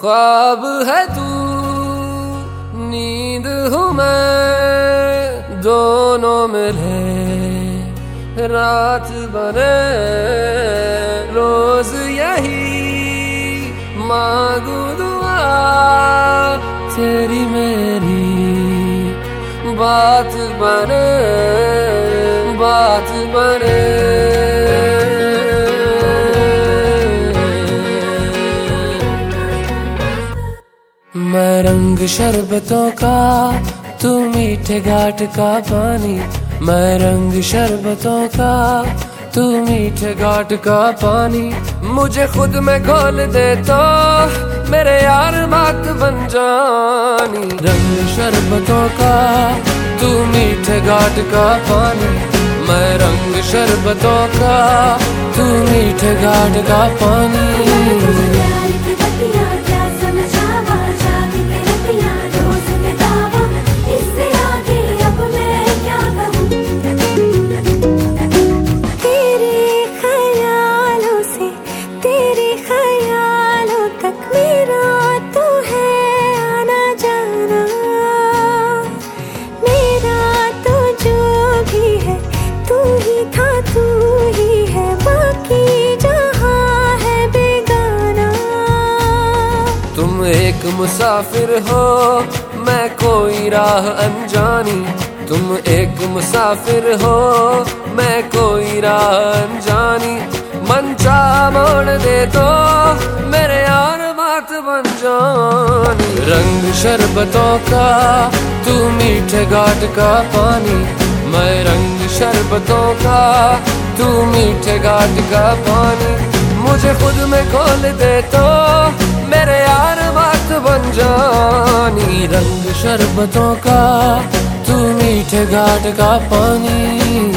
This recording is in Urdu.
خواب ہے تو نیند ہوں میں، دونوں ملے رات بنے، روز یہی۔ مانگو دعا، تیری میری۔ بات بنے بات بنے۔ رنگ شربتوں کا، تو میٹھے گھاٹ کا پانی۔ میں رنگ شربتوں کا، تو میٹھے گھاٹ کا پانی۔ مجھے خود میں گھول دے تو میرے یار بات بن جانی۔ رنگ شربتوں کا، تو میٹھے گھاٹ کا پانی۔ میں رنگ شربتوں کا، تو میٹھے گھاٹ کا پانی۔ تک میرا تو ہے، آنا جانا۔ میرا تو جو بھی ہے، تو ہی تھا، تو ہی ہے۔ باقی جہاں ہے، بیگانہ۔ تم ایک مسافر ہو، میں کوئی راہ انجانی۔ تم ایک مسافر ہو، میں کوئی راہ انجانی۔ من چاہ موڑ دے تو بن جانی رنگ شربتوں کا تو میٹھے گھاٹ کا پانی میں رنگ شربتوں کا تو میٹھے گھاٹ کا پانی مجھے خود میں کھول دے تو میرے یار بات بن جانی رنگ شربتوں کا تو میٹھے گھاٹ کا پانی